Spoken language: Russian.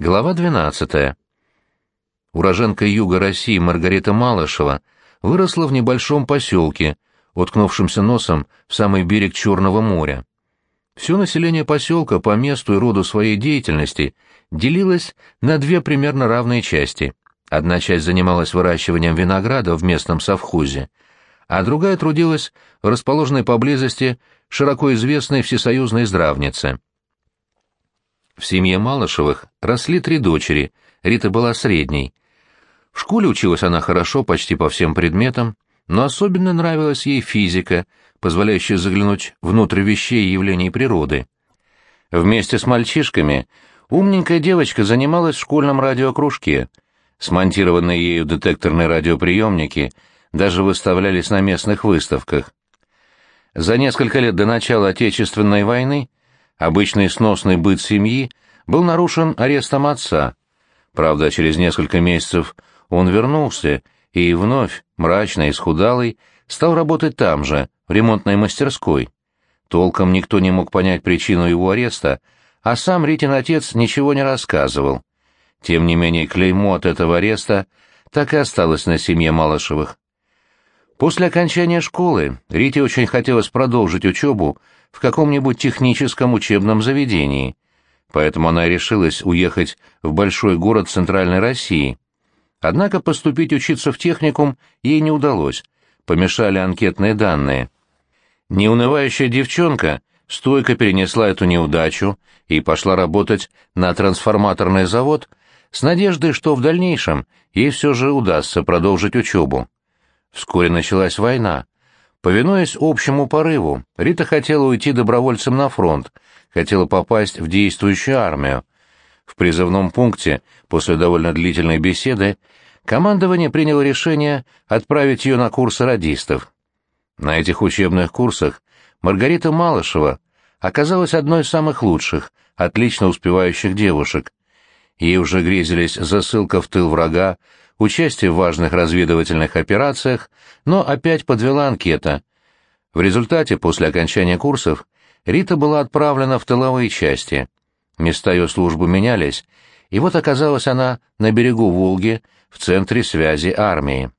Глава 12. Уроженка юга России Маргарита Малышева выросла в небольшом поселке, уткнувшемся носом в самый берег Черного моря. Все население поселка по месту и роду своей деятельности делилось на две примерно равные части. Одна часть занималась выращиванием винограда в местном совхозе, а другая трудилась в расположенной поблизости широко известной всесоюзной здравнице. В семье Малышевых росли три дочери, Рита была средней. В школе училась она хорошо почти по всем предметам, но особенно нравилась ей физика, позволяющая заглянуть внутрь вещей и явлений природы. Вместе с мальчишками умненькая девочка занималась в школьном радиокружке. Смонтированные ею детекторные радиоприемники даже выставлялись на местных выставках. За несколько лет до начала Отечественной войны Обычный сносный быт семьи был нарушен арестом отца. Правда, через несколько месяцев он вернулся и вновь, мрачный и схудалый, стал работать там же, в ремонтной мастерской. Толком никто не мог понять причину его ареста, а сам Ритин отец ничего не рассказывал. Тем не менее, клеймо от этого ареста так и осталось на семье Малышевых. После окончания школы Рите очень хотелось продолжить учебу в каком-нибудь техническом учебном заведении, поэтому она решилась уехать в большой город Центральной России. Однако поступить учиться в техникум ей не удалось, помешали анкетные данные. Неунывающая девчонка стойко перенесла эту неудачу и пошла работать на трансформаторный завод с надеждой, что в дальнейшем ей все же удастся продолжить учебу. Вскоре началась война, Повинуясь общему порыву, Рита хотела уйти добровольцем на фронт, хотела попасть в действующую армию. В призывном пункте, после довольно длительной беседы, командование приняло решение отправить ее на курсы радистов. На этих учебных курсах Маргарита Малышева оказалась одной из самых лучших, отлично успевающих девушек. Ей уже грезились засылка в тыл врага, участие в важных разведывательных операциях, но опять подвела анкета. В результате, после окончания курсов, Рита была отправлена в тыловые части. Места ее службы менялись, и вот оказалась она на берегу Волги, в центре связи армии.